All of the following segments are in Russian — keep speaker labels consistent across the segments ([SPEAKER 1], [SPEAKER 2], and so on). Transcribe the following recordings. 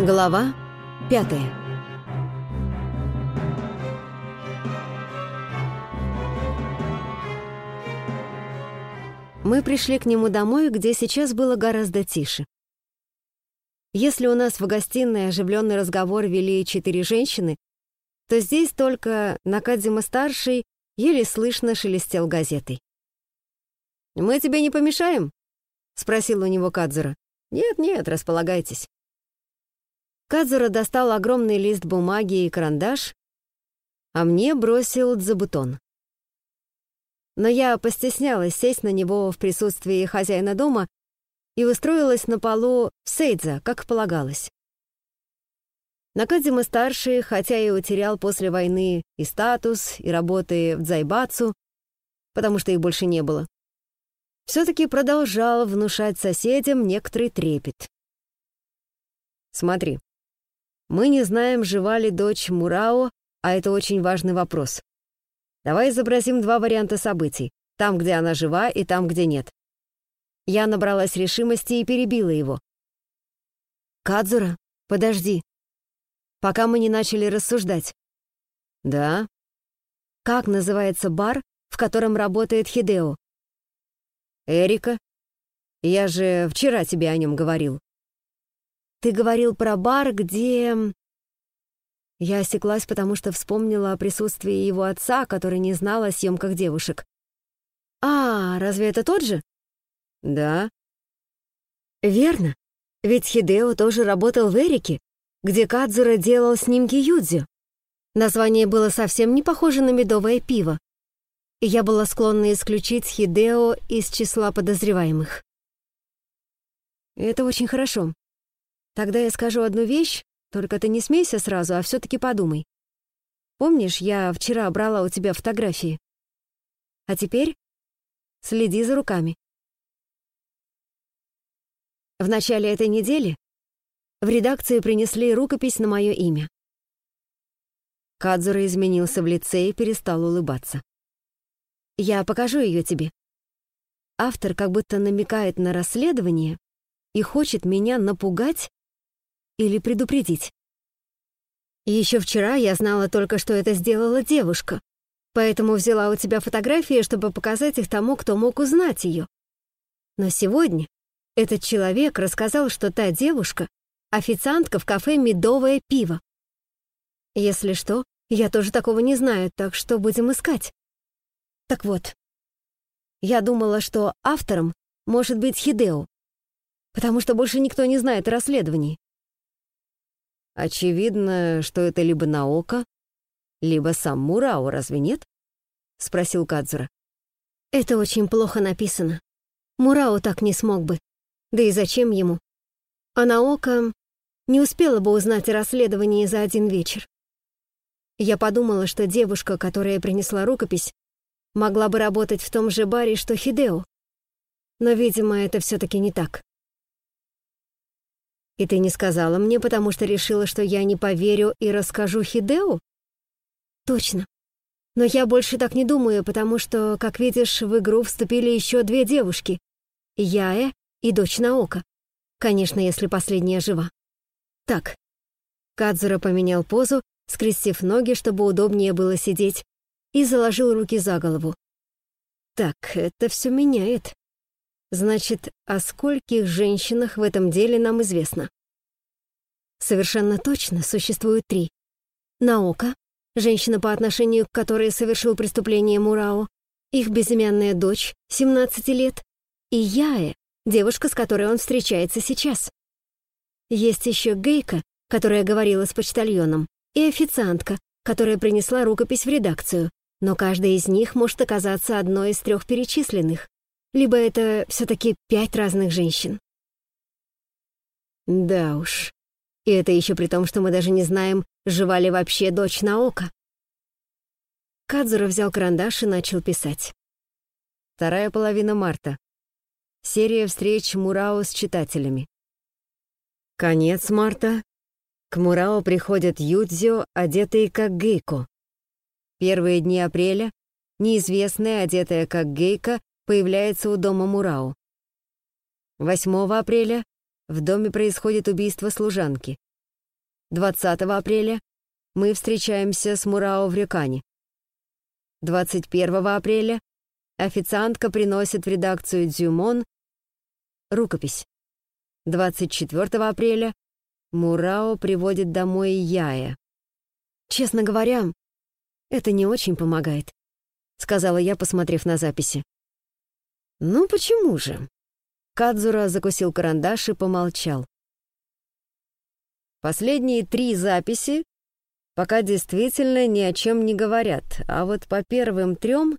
[SPEAKER 1] Глава пятая Мы пришли к нему домой, где сейчас было гораздо тише. Если у нас в гостиной оживленный разговор вели четыре женщины, то здесь только Накадзима-старший еле слышно шелестел газетой. «Мы тебе не помешаем?» — спросил у него Кадзура. «Нет-нет, располагайтесь». Кадзура достал огромный лист бумаги и карандаш, а мне бросил дзабутон. Но я постеснялась сесть на него в присутствии хозяина дома и устроилась на полу в сейдза, как полагалось. Накадзима-старший, хотя и утерял после войны и статус, и работы в дзайбацу, потому что их больше не было, все-таки продолжал внушать соседям некоторый трепет. «Смотри, мы не знаем, жива ли дочь Мурао, а это очень важный вопрос. Давай изобразим два варианта событий. Там, где она жива, и там, где нет. Я набралась решимости и перебила его. «Кадзура, подожди. Пока мы не начали рассуждать». «Да?» «Как называется бар, в котором работает Хидео?» «Эрика. Я же вчера тебе о нем говорил». Ты говорил про бар, где...» Я осеклась, потому что вспомнила о присутствии его отца, который не знал о съемках девушек. «А, разве это тот же?» «Да». «Верно. Ведь Хидео тоже работал в Эрике, где Кадзура делал снимки Юдзю. Название было совсем не похоже на медовое пиво. И я была склонна исключить Хидео из числа подозреваемых. Это очень хорошо. Тогда я скажу одну вещь, только ты не смейся сразу, а все-таки подумай. Помнишь, я вчера брала у тебя фотографии? А теперь следи за руками. В начале этой недели в редакции принесли рукопись на мое имя. Кадзура изменился в лице и перестал улыбаться. Я покажу ее тебе. Автор как будто намекает на расследование и хочет меня напугать или предупредить. Еще вчера я знала только, что это сделала девушка, поэтому взяла у тебя фотографии, чтобы показать их тому, кто мог узнать ее. Но сегодня этот человек рассказал, что та девушка — официантка в кафе «Медовое пиво». Если что, я тоже такого не знаю, так что будем искать. Так вот, я думала, что автором может быть Хидео, потому что больше никто не знает о расследовании. Очевидно, что это либо Наока, либо сам Мурао, разве нет? Спросил Кадзура. Это очень плохо написано. Мурао так не смог бы. Да и зачем ему? А Наока не успела бы узнать о расследовании за один вечер. Я подумала, что девушка, которая принесла рукопись, могла бы работать в том же баре, что Хидео. Но, видимо, это все-таки не так. И ты не сказала мне, потому что решила, что я не поверю и расскажу Хидео? Точно. Но я больше так не думаю, потому что, как видишь, в игру вступили еще две девушки. Яэ и дочь Наока. Конечно, если последняя жива. Так. Кадзура поменял позу, скрестив ноги, чтобы удобнее было сидеть, и заложил руки за голову. Так, это все меняет. Значит, о скольких женщинах в этом деле нам известно? Совершенно точно существует три. Наока, женщина, по отношению к которой совершил преступление Мурао, их безымянная дочь, 17 лет, и Яэ, девушка, с которой он встречается сейчас. Есть еще Гейка, которая говорила с почтальоном, и официантка, которая принесла рукопись в редакцию, но каждая из них может оказаться одной из трех перечисленных либо это все-таки пять разных женщин. Да уж. И это еще при том, что мы даже не знаем, жива ли вообще дочь Наока. Кадзура взял карандаш и начал писать. Вторая половина марта. Серия встреч Мурао с читателями. Конец марта. К Мурао приходят Юдзио, одетые как гейко. Первые дни апреля неизвестная, одетая как гейка, появляется у дома Мурау. 8 апреля в доме происходит убийство служанки. 20 апреля мы встречаемся с Мурао в Рекане. 21 апреля официантка приносит в редакцию «Дзюмон» рукопись. 24 апреля Мурао приводит домой Яя. «Честно говоря, это не очень помогает», — сказала я, посмотрев на записи. «Ну почему же?» Кадзура закусил карандаш и помолчал. Последние три записи пока действительно ни о чем не говорят, а вот по первым трем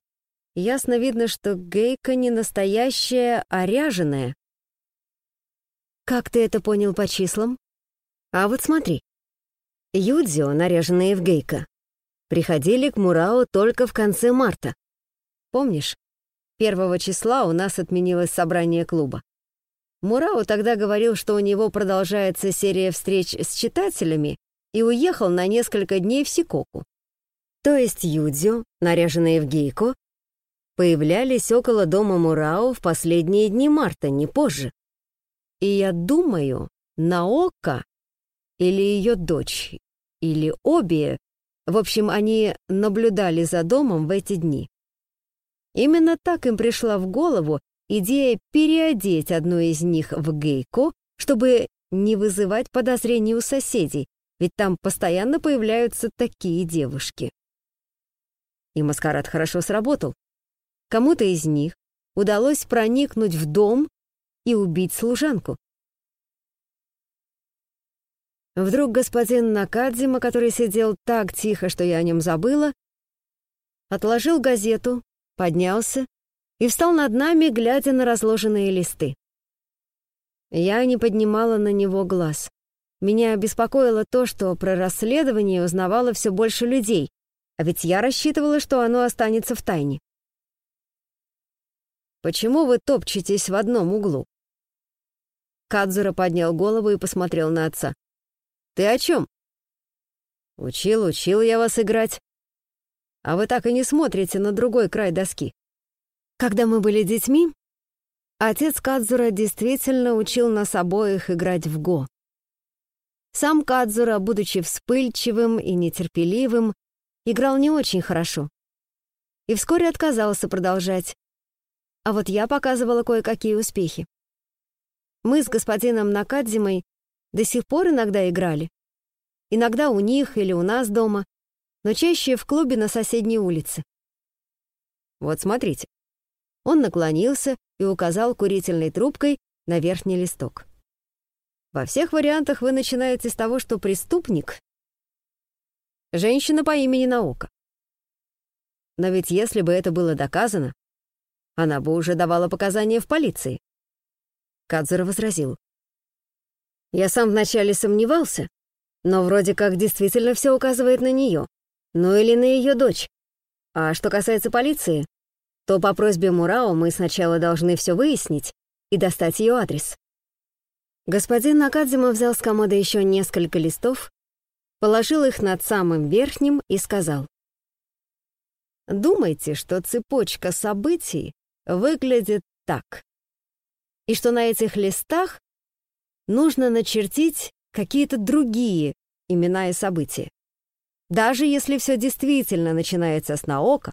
[SPEAKER 1] ясно видно, что Гейка не настоящая, а ряженая. Как ты это понял по числам? А вот смотри. Юдзио, наряженные в Гейка, приходили к Мурао только в конце марта. Помнишь? Первого числа у нас отменилось собрание клуба. Мурао тогда говорил, что у него продолжается серия встреч с читателями, и уехал на несколько дней в Сикоку. То есть Юдзю, наряженные в гейко, появлялись около дома Мурао в последние дни марта, не позже. И я думаю, Наока или ее дочь, или обе, в общем, они наблюдали за домом в эти дни. Именно так им пришла в голову идея переодеть одну из них в гейко, чтобы не вызывать подозрений у соседей, ведь там постоянно появляются такие девушки. И маскарад хорошо сработал. Кому-то из них удалось проникнуть в дом и убить служанку. Вдруг господин Накадзима, который сидел так тихо, что я о нем забыла, отложил газету, поднялся и встал над нами, глядя на разложенные листы. Я не поднимала на него глаз. Меня беспокоило то, что про расследование узнавало все больше людей, а ведь я рассчитывала, что оно останется в тайне. «Почему вы топчетесь в одном углу?» Кадзура поднял голову и посмотрел на отца. «Ты о чем?» «Учил, учил я вас играть. А вы так и не смотрите на другой край доски. Когда мы были детьми, отец Кадзура действительно учил нас обоих играть в го. Сам Кадзура, будучи вспыльчивым и нетерпеливым, играл не очень хорошо. И вскоре отказался продолжать. А вот я показывала кое-какие успехи. Мы с господином Накадзимой до сих пор иногда играли. Иногда у них или у нас дома, но чаще в клубе на соседней улице. Вот смотрите. Он наклонился и указал курительной трубкой на верхний листок. Во всех вариантах вы начинаете с того, что преступник — женщина по имени Наука. Но ведь если бы это было доказано, она бы уже давала показания в полиции. Кадзура возразил. Я сам вначале сомневался, но вроде как действительно все указывает на нее, ну или на ее дочь. А что касается полиции, то по просьбе Мурао мы сначала должны все выяснить и достать ее адрес. Господин Накадзима взял с комода еще несколько листов, положил их над самым верхним и сказал. «Думайте, что цепочка событий выглядит так, и что на этих листах нужно начертить какие-то другие имена и события. Даже если все действительно начинается с Наока,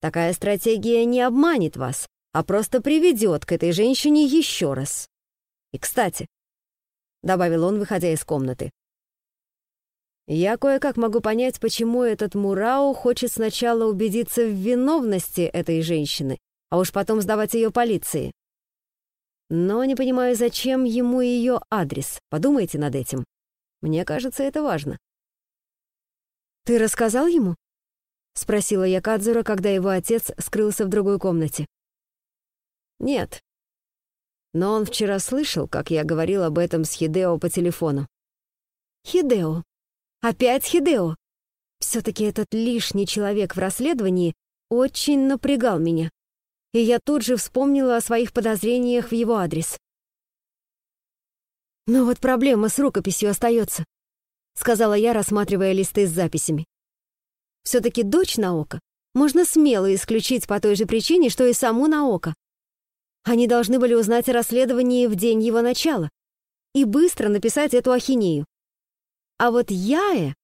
[SPEAKER 1] такая стратегия не обманет вас, а просто приведет к этой женщине еще раз. И, кстати, — добавил он, выходя из комнаты, я кое-как могу понять, почему этот Мурао хочет сначала убедиться в виновности этой женщины, а уж потом сдавать ее полиции. Но не понимаю, зачем ему ее адрес. Подумайте над этим. Мне кажется, это важно. «Ты рассказал ему?» — спросила я Кадзура, когда его отец скрылся в другой комнате. «Нет, но он вчера слышал, как я говорил об этом с Хидео по телефону. Хидео. Опять Хидео. Все-таки этот лишний человек в расследовании очень напрягал меня. И я тут же вспомнила о своих подозрениях в его адрес. «Но вот проблема с рукописью остается», — сказала я, рассматривая листы с записями. «Все-таки дочь Наока можно смело исключить по той же причине, что и саму Наока. Они должны были узнать о расследовании в день его начала и быстро написать эту ахинею. А вот Яэ...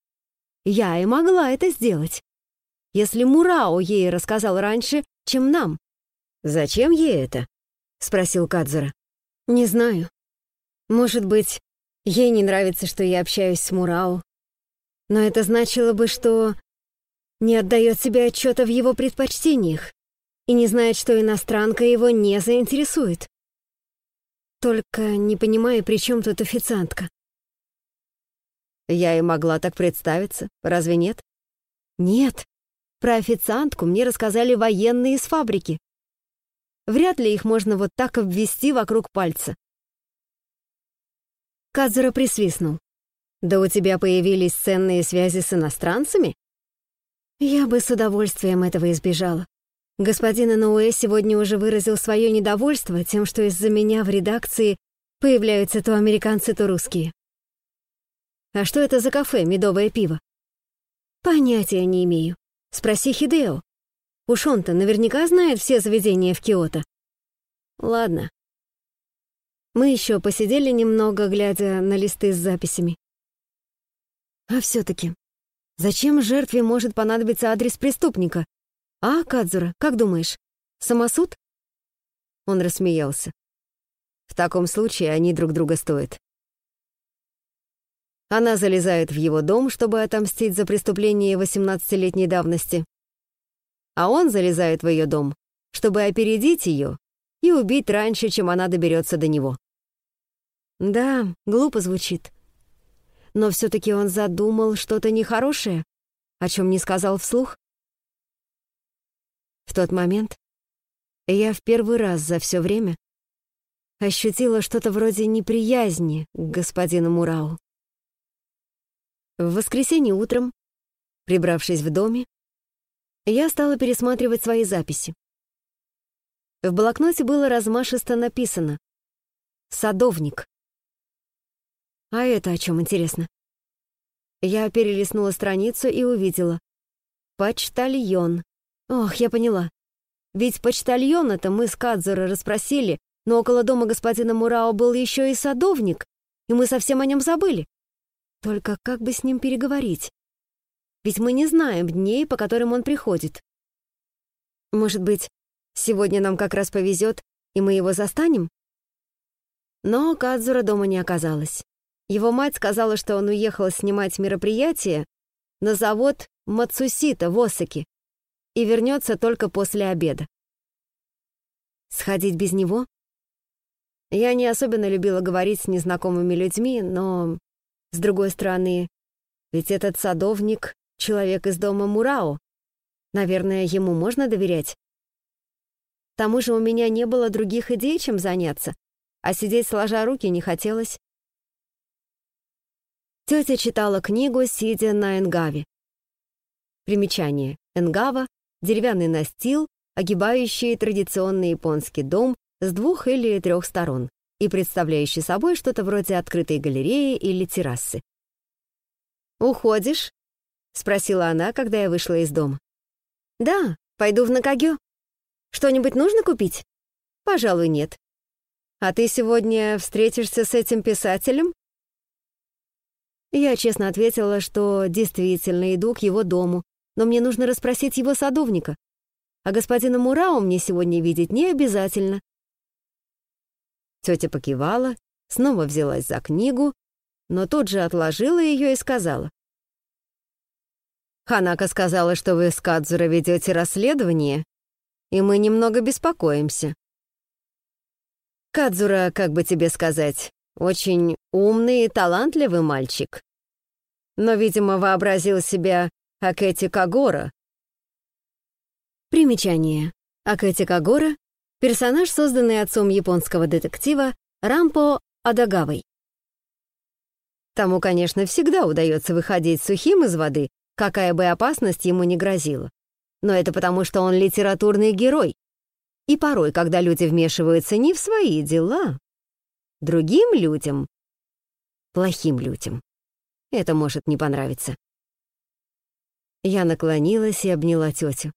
[SPEAKER 1] Яэ могла это сделать. Если Мурао ей рассказал раньше, чем нам.
[SPEAKER 2] «Зачем ей это?» — спросил Кадзура.
[SPEAKER 1] «Не знаю. Может быть, ей не нравится, что я общаюсь с Мурао. Но это значило бы, что не отдает себе отчета в его предпочтениях и не знает, что иностранка его не заинтересует. Только не понимаю, при чем тут официантка.
[SPEAKER 2] Я и могла так представиться, разве нет?
[SPEAKER 1] Нет. Про официантку мне рассказали военные из фабрики. Вряд ли их можно вот так обвести вокруг пальца. Кадзура присвистнул. «Да у тебя появились ценные связи с иностранцами?» Я бы с удовольствием этого избежала. Господин Инуэ сегодня уже выразил свое недовольство тем, что из-за меня в редакции появляются то американцы, то русские. А что это за кафе «Медовое пиво»? Понятия не имею. Спроси Хидео. Уж он-то наверняка знает все заведения в Киото. Ладно. Мы еще посидели немного, глядя на листы с записями. А все-таки Зачем жертве может понадобиться адрес преступника? А, Кадзура, как думаешь, самосуд? Он рассмеялся. В таком случае они друг друга стоят. Она залезает в его дом, чтобы отомстить за преступление 18-летней давности. А он залезает в ее дом, чтобы опередить ее и убить раньше, чем она доберется до него. Да, глупо звучит но все-таки он задумал что-то нехорошее, о чем не сказал вслух. В тот момент я в первый раз за все время ощутила что-то вроде неприязни к господину Мурау. В воскресенье утром, прибравшись в доме, я стала пересматривать свои записи. В блокноте было размашисто написано «Садовник». А это о чем интересно? Я перелистнула страницу и увидела. Почтальон. Ох, я поняла. Ведь почтальона-то мы с Кадзура расспросили, но около дома господина Мурао был еще и садовник, и мы совсем о нем забыли. Только как бы с ним переговорить? Ведь мы не знаем дней, по которым он приходит. Может быть, сегодня нам как раз повезет, и мы его застанем? Но Кадзура дома не оказалось. Его мать сказала, что он уехал снимать мероприятие на завод Мацусита в Осаке и вернется только после обеда. Сходить без него? Я не особенно любила говорить с незнакомыми людьми, но, с другой стороны, ведь этот садовник — человек из дома Мурао. Наверное, ему можно доверять. К тому же у меня не было других идей, чем заняться, а сидеть сложа руки не хотелось. Тетя читала книгу, сидя на энгаве. Примечание. Энгава — деревянный настил, огибающий традиционный японский дом с двух или трех сторон и представляющий собой что-то вроде открытой галереи или террасы. «Уходишь?» — спросила она, когда я вышла из дома. «Да, пойду в Накагё. Что-нибудь нужно купить?» «Пожалуй, нет». «А ты сегодня встретишься с этим писателем?» Я честно ответила, что действительно иду к его дому, но мне нужно расспросить его садовника. А господина Мурао мне сегодня видеть не обязательно. Тетя покивала, снова взялась за книгу, но тут же отложила ее и сказала. «Ханака сказала, что вы с Кадзура ведете расследование, и мы немного беспокоимся. Кадзура, как бы тебе сказать, очень умный и талантливый мальчик. Но, видимо, вообразил себя Акэти Кагора. Примечание. Акэти Кагора — персонаж, созданный отцом японского детектива Рампо Адагавой. Тому, конечно, всегда удается выходить сухим из воды, какая бы опасность ему ни грозила. Но это потому, что он литературный герой. И порой, когда люди вмешиваются не в свои дела, Другим людям, плохим людям, это может не понравиться. Я наклонилась и обняла тетю.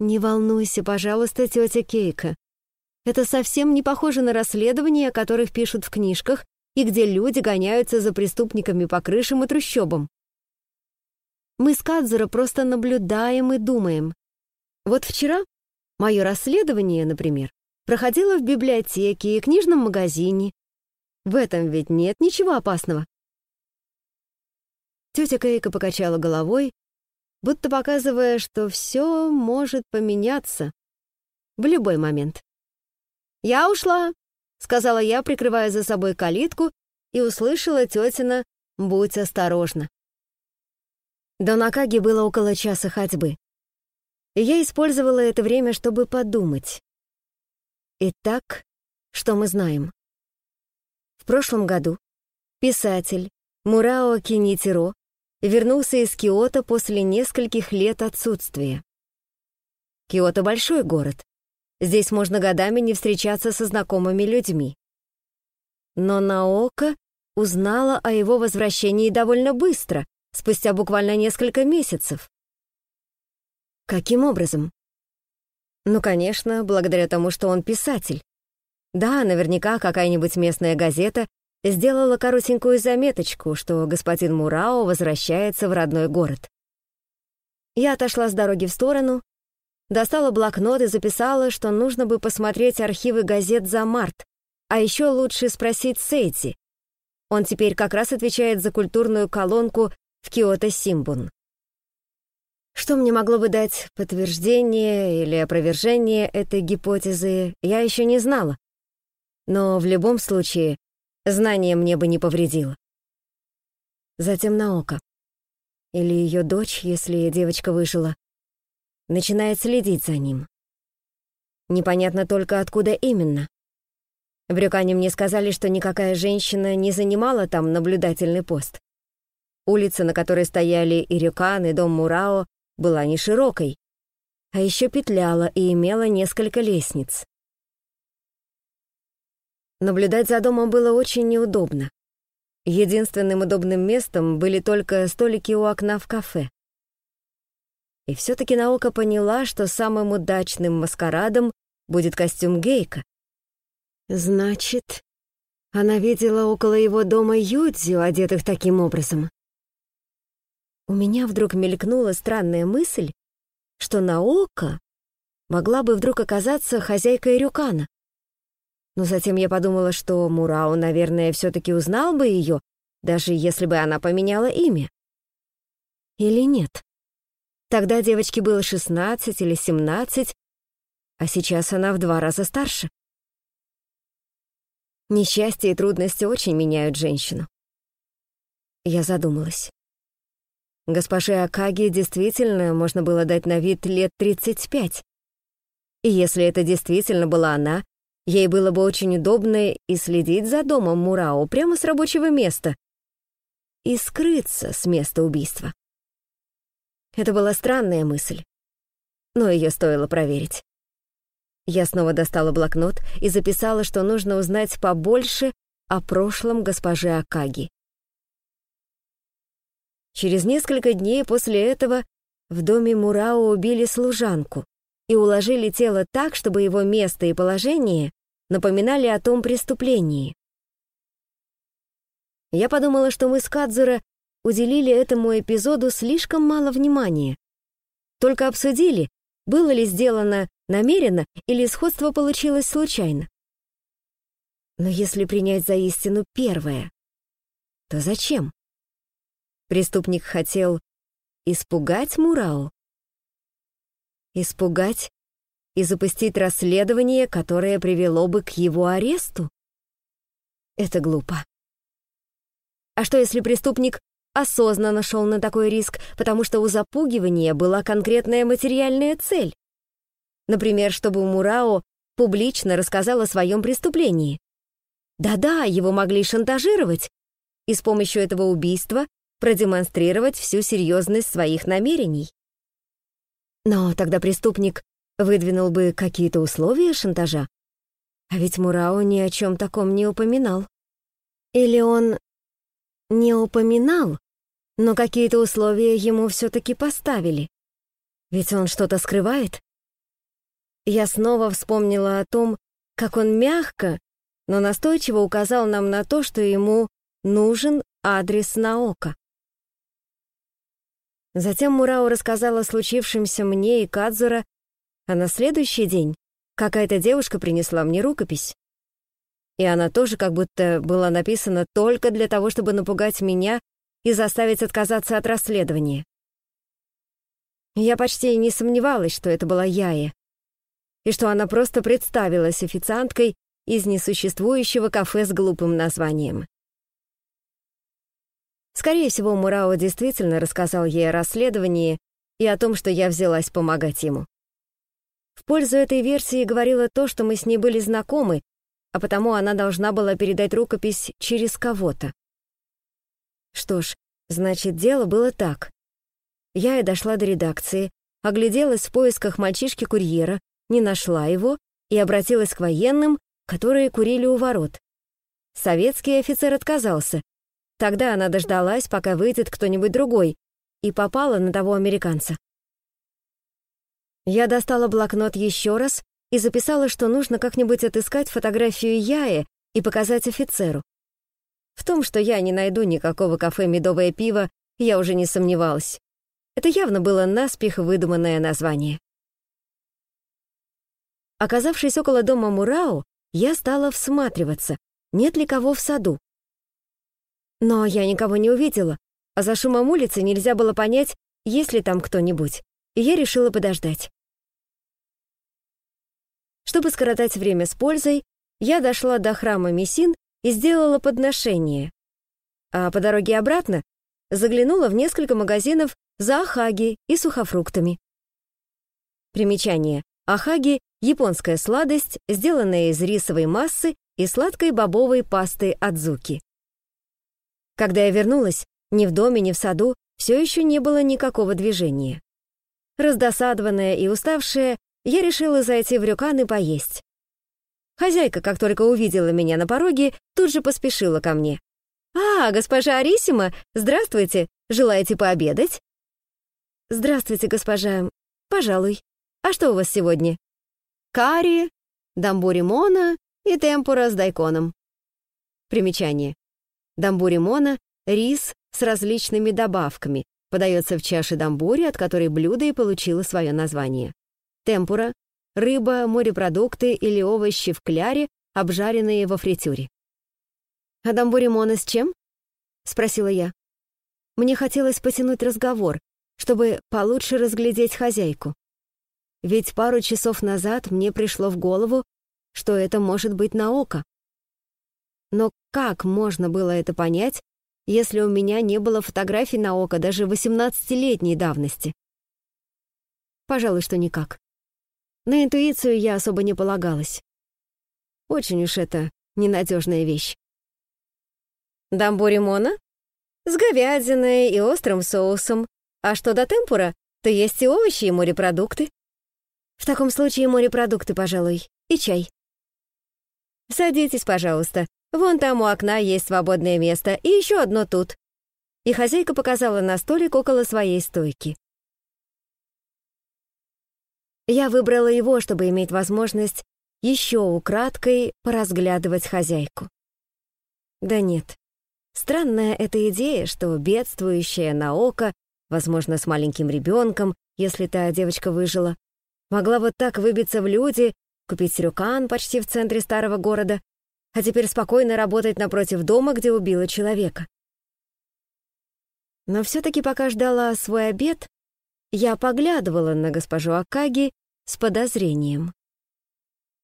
[SPEAKER 1] «Не волнуйся, пожалуйста, тетя Кейка. Это совсем не похоже на расследования, о которых пишут в книжках и где люди гоняются за преступниками по крышам и трущобам. Мы с Кадзуро просто наблюдаем и думаем. Вот вчера мое расследование, например, проходило в библиотеке и книжном магазине. В этом ведь нет ничего опасного. Тетя Кейка покачала головой, будто показывая, что все может поменяться в любой момент. «Я ушла», — сказала я, прикрывая за собой калитку, и услышала тетина «Будь осторожна». До Накаги было около часа ходьбы. И я использовала это время, чтобы подумать. Итак, что мы знаем? В прошлом году писатель Мурао Кинитиро вернулся из Киото после нескольких лет отсутствия. Киото — большой город. Здесь можно годами не встречаться со знакомыми людьми. Но Наока узнала о его возвращении довольно быстро, спустя буквально несколько месяцев. Каким образом? Ну, конечно, благодаря тому, что он писатель. Да, наверняка какая-нибудь местная газета сделала коротенькую заметочку, что господин Мурао возвращается в родной город. Я отошла с дороги в сторону, достала блокнот и записала, что нужно бы посмотреть архивы газет за март, а еще лучше спросить Сейти. Он теперь как раз отвечает за культурную колонку в Киото Симбун. Что мне могло бы дать подтверждение или опровержение этой гипотезы, я еще не знала. Но в любом случае Знание мне бы не повредило. Затем Наока. Или ее дочь, если девочка выжила. Начинает следить за ним. Непонятно только, откуда именно. В Рюкане мне сказали, что никакая женщина не занимала там наблюдательный пост. Улица, на которой стояли и Рюкан, и дом Мурао, была не широкой, а еще петляла и имела несколько лестниц. Наблюдать за домом было очень неудобно. Единственным удобным местом были только столики у окна в кафе. И все-таки наука поняла, что самым удачным маскарадом будет костюм Гейка. Значит, она видела около его дома Юдзю, одетых таким образом. У меня вдруг мелькнула странная мысль, что Наока могла бы вдруг оказаться хозяйкой Рюкана. Но затем я подумала, что Мурао, наверное, все-таки узнал бы ее, даже если бы она поменяла имя. Или нет? Тогда девочке было 16 или 17, а сейчас она в два раза старше. Несчастье и трудности очень меняют женщину. Я задумалась. Госпоже Акаги действительно можно было дать на вид лет 35. И если это действительно была она, Ей было бы очень удобно и следить за домом Мурао прямо с рабочего места и скрыться с места убийства. Это была странная мысль, но ее стоило проверить. Я снова достала блокнот и записала, что нужно узнать побольше о прошлом госпожи Акаги. Через несколько дней после этого в доме Мурао убили служанку и уложили тело так, чтобы его место и положение напоминали о том преступлении. Я подумала, что мы с Кадзура уделили этому эпизоду слишком мало внимания. Только обсудили, было ли сделано намеренно или сходство получилось случайно. Но если принять за истину первое, то зачем? Преступник хотел испугать Мурао? Испугать и запустить расследование, которое привело бы к его аресту? Это глупо. А что если преступник осознанно шел на такой риск, потому что у запугивания была конкретная материальная цель? Например, чтобы Мурао публично рассказал о своем преступлении. Да-да, его могли шантажировать и с помощью этого убийства продемонстрировать всю серьезность своих намерений. Но тогда преступник выдвинул бы какие-то условия шантажа. А ведь Мурао ни о чем таком не упоминал. Или он не упоминал, но какие-то условия ему все-таки поставили. Ведь он что-то скрывает. Я снова вспомнила о том, как он мягко, но настойчиво указал нам на то, что ему нужен адрес Наока. Затем Мурао рассказал о случившемся мне и Кадзура, а на следующий день какая-то девушка принесла мне рукопись. И она тоже как будто была написана только для того, чтобы напугать меня и заставить отказаться от расследования. Я почти не сомневалась, что это была Яя, и что она просто представилась официанткой из несуществующего кафе с глупым названием. Скорее всего, Мурао действительно рассказал ей о расследовании и о том, что я взялась помогать ему. В пользу этой версии говорило то, что мы с ней были знакомы, а потому она должна была передать рукопись через кого-то. Что ж, значит, дело было так. Я и дошла до редакции, огляделась в поисках мальчишки-курьера, не нашла его и обратилась к военным, которые курили у ворот. Советский офицер отказался, Тогда она дождалась, пока выйдет кто-нибудь другой, и попала на того американца. Я достала блокнот еще раз и записала, что нужно как-нибудь отыскать фотографию Яи и показать офицеру. В том, что я не найду никакого кафе «Медовое пиво», я уже не сомневалась. Это явно было наспех выдуманное название. Оказавшись около дома Мурау, я стала всматриваться, нет ли кого в саду. Но я никого не увидела, а за шумом улицы нельзя было понять, есть ли там кто-нибудь, и я решила подождать. Чтобы скоротать время с пользой, я дошла до храма Мессин и сделала подношение. А по дороге обратно заглянула в несколько магазинов за ахаги и сухофруктами. Примечание. Ахаги — японская сладость, сделанная из рисовой массы и сладкой бобовой пасты адзуки. Когда я вернулась, ни в доме, ни в саду все еще не было никакого движения. Раздосадованная и уставшая, я решила зайти в рюкан и поесть. Хозяйка, как только увидела меня на пороге, тут же поспешила ко мне. «А, госпожа Арисима, здравствуйте! Желаете пообедать?» «Здравствуйте, госпожа. Пожалуй. А что у вас сегодня?» «Карри, дамбури мона и темпура с дайконом». Примечание. Дамбури-мона — рис с различными добавками, подается в чаше дамбури, от которой блюдо и получило свое название. Темпура — рыба, морепродукты или овощи в кляре, обжаренные во фритюре. «А дамбури-мона с чем?» — спросила я. Мне хотелось потянуть разговор, чтобы получше разглядеть хозяйку. Ведь пару часов назад мне пришло в голову, что это может быть на око. Но как можно было это понять, если у меня не было фотографий на око даже 18-летней давности? Пожалуй, что никак. На интуицию я особо не полагалась. Очень уж это ненадежная вещь. Дамбори Мона? С говядиной и острым соусом. А что до темпура, то есть и овощи, и морепродукты. В таком случае морепродукты, пожалуй, и чай. Садитесь, пожалуйста, Вон там у окна есть свободное место, и еще одно тут». И хозяйка показала на столик около своей стойки. Я выбрала его, чтобы иметь возможность еще украдкой поразглядывать хозяйку. Да нет. Странная эта идея, что бедствующая на око, возможно, с маленьким ребенком, если та девочка выжила, могла вот так выбиться в люди, купить рюкан почти в центре старого города а теперь спокойно работать напротив дома, где убила человека. Но все-таки пока ждала свой обед, я поглядывала на госпожу Акаги с подозрением.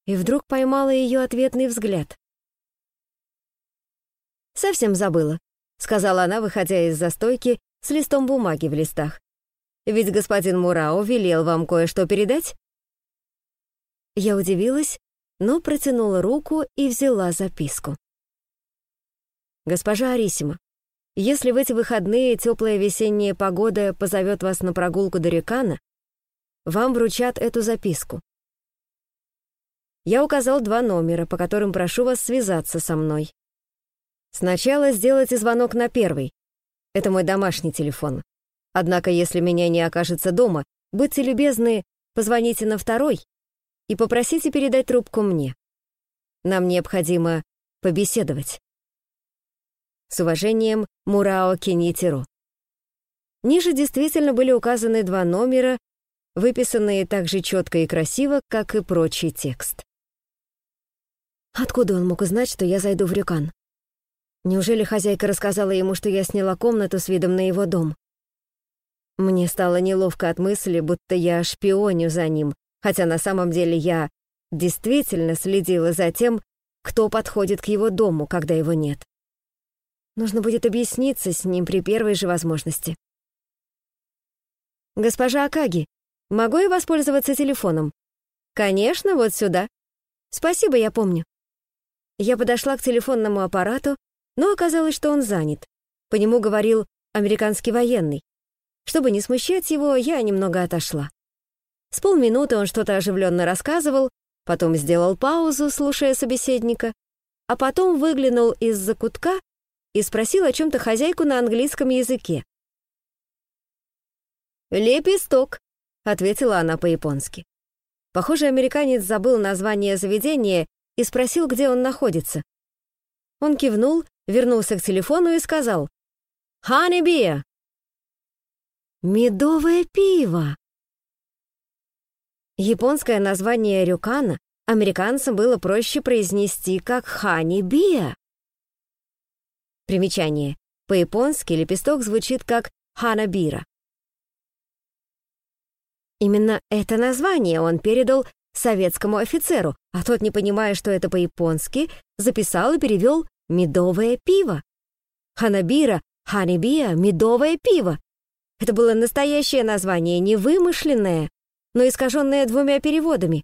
[SPEAKER 1] И вдруг поймала ее ответный взгляд. «Совсем забыла», — сказала она, выходя из застойки с листом бумаги в листах. «Ведь господин Мурао велел вам кое-что передать?» Я удивилась но протянула руку и взяла записку. «Госпожа Арисима, если в эти выходные теплая весенняя погода позовет вас на прогулку до Рекана, вам вручат эту записку. Я указал два номера, по которым прошу вас связаться со мной. Сначала сделайте звонок на первый. Это мой домашний телефон. Однако, если меня не окажется дома, будьте любезны, позвоните на второй и попросите передать трубку мне. Нам необходимо побеседовать. С уважением, Мурао Кинитиро. Ниже действительно были указаны два номера, выписанные так же четко и красиво, как и прочий текст. Откуда он мог узнать, что я зайду в Рюкан? Неужели хозяйка рассказала ему, что я сняла комнату с видом на его дом? Мне стало неловко от мысли, будто я шпионю за ним, хотя на самом деле я действительно следила за тем, кто подходит к его дому, когда его нет. Нужно будет объясниться с ним при первой же возможности. «Госпожа Акаги, могу я воспользоваться телефоном?» «Конечно, вот сюда». «Спасибо, я помню». Я подошла к телефонному аппарату, но оказалось, что он занят. По нему говорил американский военный. Чтобы не смущать его, я немного отошла. С полминуты он что-то оживленно рассказывал, потом сделал паузу, слушая собеседника, а потом выглянул из-за кутка и спросил о чем-то хозяйку на английском языке. «Лепесток», — ответила она по-японски. Похоже, американец забыл название заведения и спросил, где он находится. Он кивнул, вернулся к телефону и сказал «Honey beer». «Медовое пиво!» Японское название рюкана американцам было проще произнести как «хани биа». Примечание. По-японски лепесток звучит как «ханабира». Именно это название он передал советскому офицеру, а тот, не понимая, что это по-японски, записал и перевел «медовое пиво». Ханабира, ханибия, медовое пиво. Это было настоящее название, не вымышленное, но искаженное двумя переводами.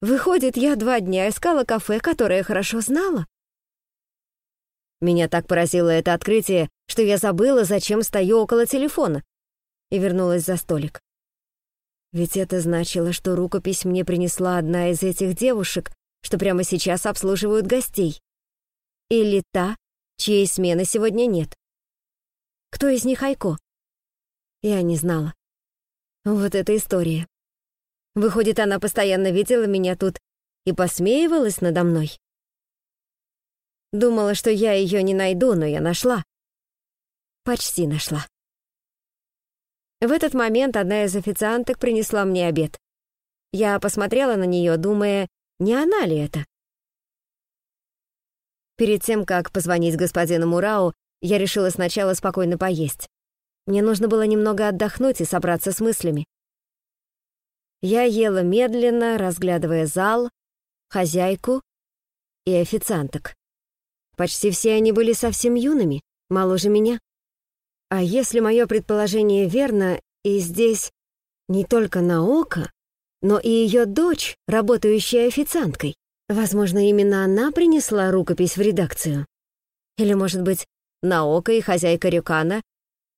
[SPEAKER 1] Выходит, я два дня искала кафе, которое хорошо знала. Меня так поразило это открытие, что я забыла, зачем стою около телефона, и вернулась за столик. Ведь это значило, что рукопись мне принесла одна из этих девушек, что прямо сейчас обслуживают гостей. Или та, чьей смены сегодня нет. Кто из них Айко? Я не знала. Вот эта история. Выходит, она постоянно видела меня тут и посмеивалась надо мной. Думала, что я ее не найду, но я нашла. Почти нашла. В этот момент одна из официанток принесла мне обед. Я посмотрела на нее, думая, не она ли это? Перед тем, как позвонить господину Мурау, я решила сначала спокойно поесть. Мне нужно было немного отдохнуть и собраться с мыслями. Я ела медленно, разглядывая зал, хозяйку и официанток. Почти все они были совсем юными, моложе меня. А если мое предположение верно, и здесь не только Наока, но и ее дочь, работающая официанткой. Возможно, именно она принесла рукопись в редакцию. Или, может быть, Наока и хозяйка Рюкана,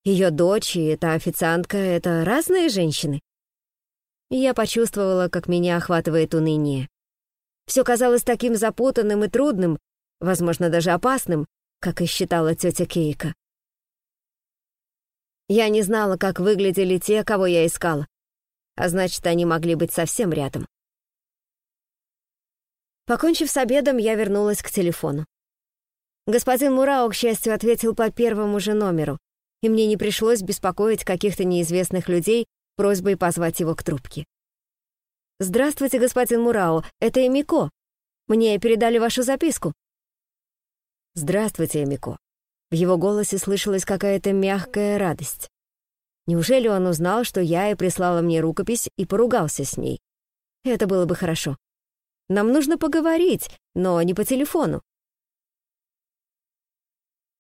[SPEAKER 1] ее дочь и эта официантка — это разные женщины? Я почувствовала, как меня охватывает уныние. Все казалось таким запутанным и трудным, возможно, даже опасным, как и считала тетя Кейка. Я не знала, как выглядели те, кого я искала. А значит, они могли быть совсем рядом. Покончив с обедом, я вернулась к телефону. Господин Мурао, к счастью, ответил по первому же номеру, и мне не пришлось беспокоить каких-то неизвестных людей просьбой позвать его к трубке. «Здравствуйте, господин Мурао, это Эмико. Мне передали вашу записку». «Здравствуйте, Эмико. В его голосе слышалась какая-то мягкая радость. Неужели он узнал, что я и прислала мне рукопись и поругался с ней? Это было бы хорошо. Нам нужно поговорить, но не по телефону.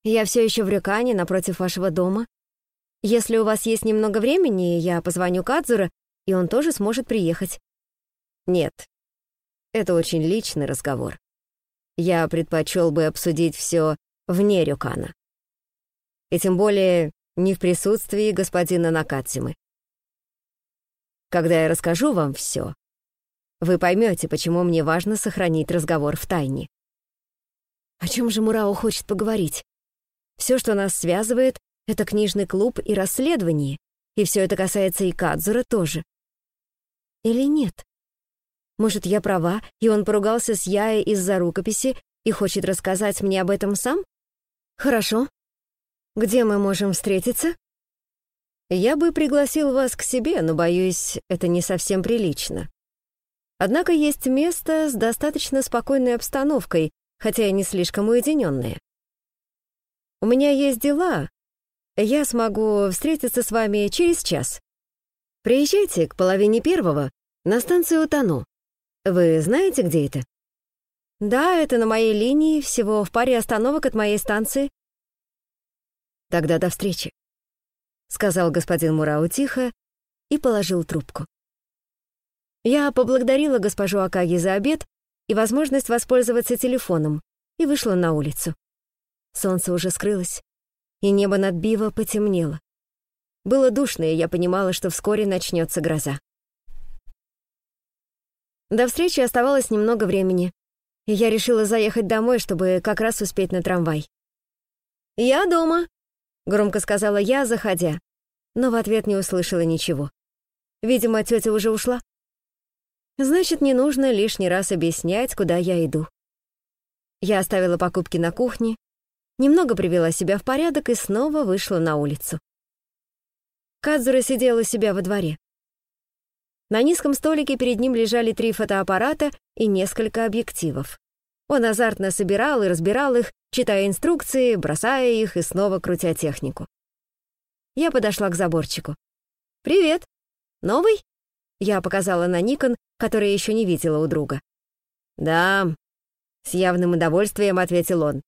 [SPEAKER 1] Я все еще в Рюкане, напротив вашего дома. Если у вас есть немного времени, я позвоню Кадзура, и он тоже сможет приехать. Нет, это очень личный разговор. Я предпочел бы обсудить все вне Рюкана. И тем более не в присутствии господина Накатсимы. Когда я расскажу вам все, вы поймете, почему мне важно сохранить разговор в тайне. О чем же Мурао хочет поговорить? Все, что нас связывает, это книжный клуб и расследование, и все это касается и Кадзура тоже. Или нет? Может, я права, и он поругался с Яей из-за рукописи, и хочет рассказать мне об этом сам? Хорошо. Где мы можем встретиться? Я бы пригласил вас к себе, но, боюсь, это не совсем прилично. Однако есть место с достаточно спокойной обстановкой, хотя и не слишком уединенное. У меня есть дела. Я смогу встретиться с вами через час. Приезжайте к половине первого на станцию Тано. Вы знаете, где это? Да, это на моей линии, всего в паре остановок от моей станции. Тогда до встречи, сказал господин Мурау тихо и положил трубку. Я поблагодарила госпожу Акаги за обед и возможность воспользоваться телефоном и вышла на улицу. Солнце уже скрылось, и небо над Биво потемнело. Было душно, и я понимала, что вскоре начнется гроза. До встречи оставалось немного времени, и я решила заехать домой, чтобы как раз успеть на трамвай. «Я дома», — громко сказала я, заходя, но в ответ не услышала ничего. Видимо, тетя уже ушла. Значит, не нужно лишний раз объяснять, куда я иду. Я оставила покупки на кухне, немного привела себя в порядок и снова вышла на улицу. Кадзура сидел у себя во дворе. На низком столике перед ним лежали три фотоаппарата и несколько объективов. Он азартно собирал и разбирал их, читая инструкции, бросая их и снова крутя технику. Я подошла к заборчику. «Привет! Новый?» Я показала на Никон, который еще не видела у друга. «Да», — с явным удовольствием ответил он.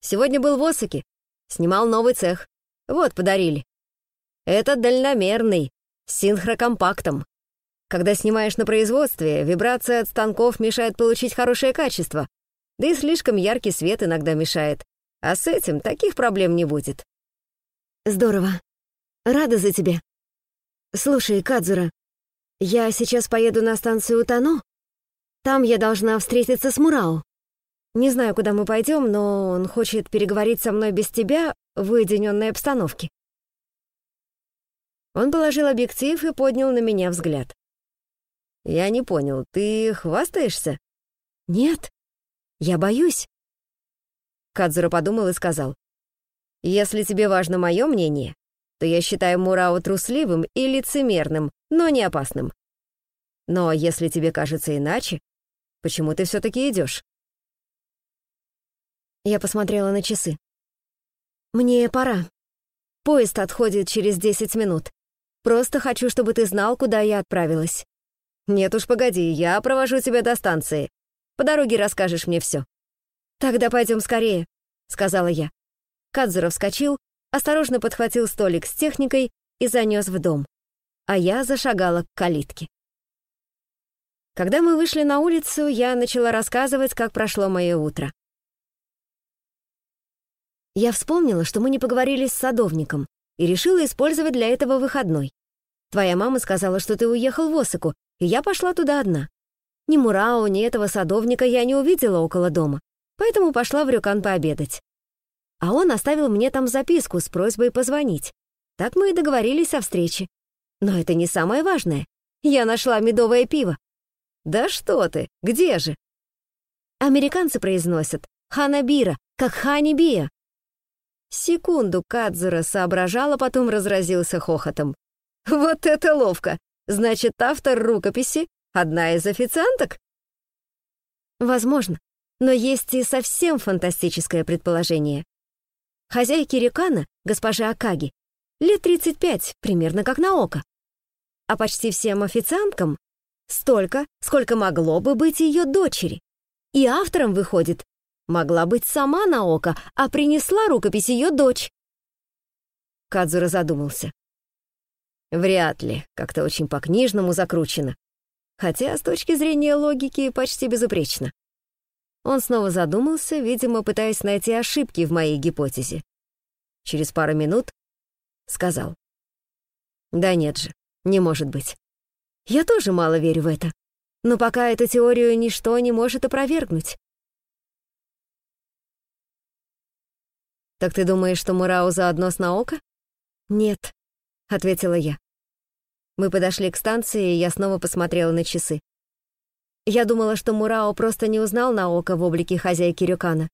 [SPEAKER 1] «Сегодня был в Осаке, снимал новый цех. Вот, подарили. Это дальномерный, с синхрокомпактом. Когда снимаешь на производстве, вибрация от станков мешает получить хорошее качество, да и слишком яркий свет иногда мешает. А с этим таких проблем не будет. Здорово. Рада за тебя. Слушай, Кадзура, я сейчас поеду на станцию Тано. Там я должна встретиться с Мурао. Не знаю, куда мы пойдем, но он хочет переговорить со мной без тебя в уединенной обстановке. Он положил объектив и поднял на меня взгляд. «Я не понял, ты хвастаешься?» «Нет, я боюсь». Кадзура подумал и сказал. «Если тебе важно мое мнение, то я считаю Мурао трусливым и лицемерным, но не опасным. Но если тебе кажется иначе, почему ты все-таки идешь?» Я посмотрела на часы. «Мне пора. Поезд отходит через десять минут. Просто хочу, чтобы ты знал, куда я отправилась». «Нет уж, погоди, я провожу тебя до станции. По дороге расскажешь мне все». «Тогда пойдем скорее», — сказала я. Кадзура вскочил, осторожно подхватил столик с техникой и занес в дом, а я зашагала к калитке. Когда мы вышли на улицу, я начала рассказывать, как прошло мое утро. Я вспомнила, что мы не поговорили с садовником, и решила использовать для этого выходной. Твоя мама сказала, что ты уехал в Осаку, и я пошла туда одна. Ни Мурао, ни этого садовника я не увидела около дома, поэтому пошла в Рюкан пообедать. А он оставил мне там записку с просьбой позвонить. Так мы и договорились о встрече. Но это не самое важное. Я нашла медовое пиво. Да что ты, где же? Американцы произносят «ханабира», как «ханибия», Секунду Кадзура соображал, а потом разразился хохотом. «Вот это ловко! Значит, автор рукописи — одна из официанток?» Возможно, но есть и совсем фантастическое предположение. Хозяйке Рюкана, госпоже Акаги, лет 35, примерно как на око. А почти всем официанткам столько, сколько могло бы быть ее дочери. И автором выходит Могла быть сама Наока, а принесла рукопись ее дочь. Кадзура задумался. Вряд ли, как-то очень по-книжному закручено. Хотя с точки зрения логики почти безупречно. Он снова задумался, видимо, пытаясь найти ошибки в моей гипотезе. Через пару минут сказал. Да нет же, не может быть. Я тоже мало верю в это. Но пока эту теорию ничто не может опровергнуть. «Так ты думаешь, что Мурао заодно с Наока?» «Нет», — ответила я. Мы подошли к станции, и я снова посмотрела на часы. Я думала, что Мурао просто не узнал Наока в облике хозяйки Рюкана.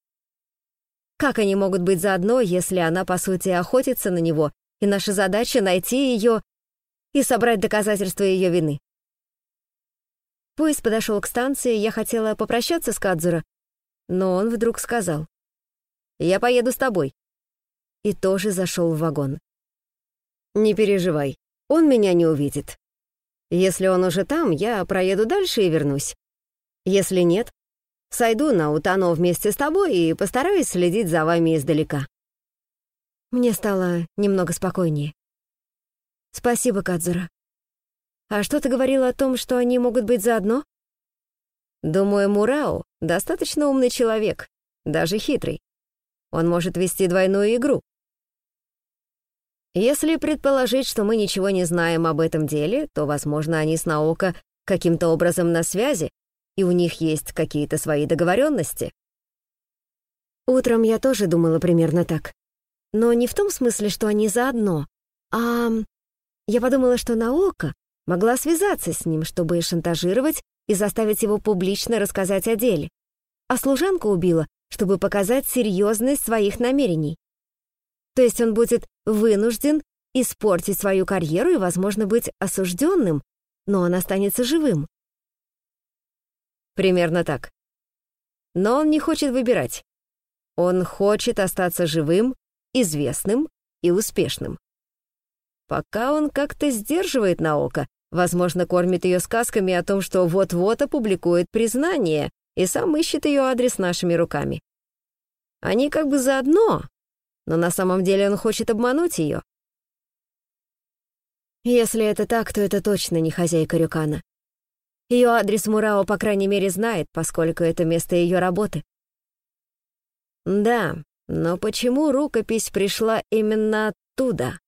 [SPEAKER 1] Как они могут быть заодно, если она, по сути, охотится на него, и наша задача — найти ее и собрать доказательства ее вины? Поезд подошел к станции, я хотела попрощаться с Кадзура, но он вдруг сказал. «Я поеду с тобой». И тоже зашел в вагон. «Не переживай, он меня не увидит. Если он уже там, я проеду дальше и вернусь. Если нет, сойду на Утано вместе с тобой и постараюсь следить за вами издалека». Мне стало немного спокойнее. «Спасибо, Кадзура. А что ты говорила о том, что они могут быть заодно?» «Думаю, Мурао достаточно умный человек, даже хитрый. Он может вести двойную игру. Если предположить, что мы ничего не знаем об этом деле, то, возможно, они с Наока каким-то образом на связи, и у них есть какие-то свои договоренности. Утром я тоже думала примерно так. Но не в том смысле, что они заодно, а я подумала, что Наока могла связаться с ним, чтобы шантажировать и заставить его публично рассказать о деле. А служанку убила, чтобы показать серьезность своих намерений. То есть он будет вынужден испортить свою карьеру и, возможно, быть осужденным, но он останется живым. Примерно так. Но он не хочет выбирать. Он хочет остаться живым, известным и успешным. Пока он как-то сдерживает Наока, возможно, кормит ее сказками о том, что вот-вот опубликует признание и сам ищет ее адрес нашими руками. Они как бы заодно, но на самом деле он хочет обмануть ее. Если это так, то это точно не хозяйка Рюкана. Ее адрес Мурао, по крайней мере, знает, поскольку это место ее работы. Да, но почему рукопись пришла именно оттуда?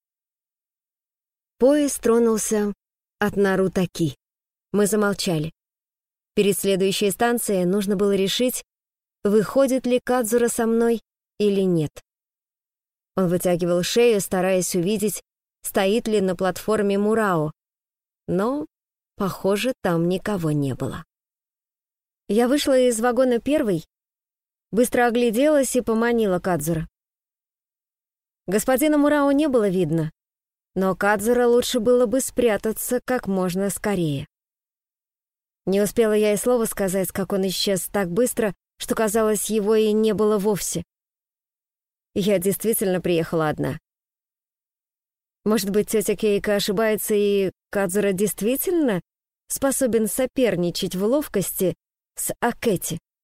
[SPEAKER 1] Поезд тронулся от Нарутаки. Мы замолчали. Перед следующей станцией нужно было решить, выходит ли Кадзура со мной или нет. Он вытягивал шею, стараясь увидеть, стоит ли на платформе Мурао. Но, похоже, там никого не было. Я вышла из вагона первой, быстро огляделась и поманила Кадзура. Господина Мурао не было видно, но Кадзура лучше было бы спрятаться как можно скорее. Не успела я и слова сказать, как он исчез так быстро, что, казалось, его и не было вовсе. Я действительно приехала одна. Может быть, тетя Кейка ошибается, и Кадзура действительно способен соперничать в ловкости с Акэти?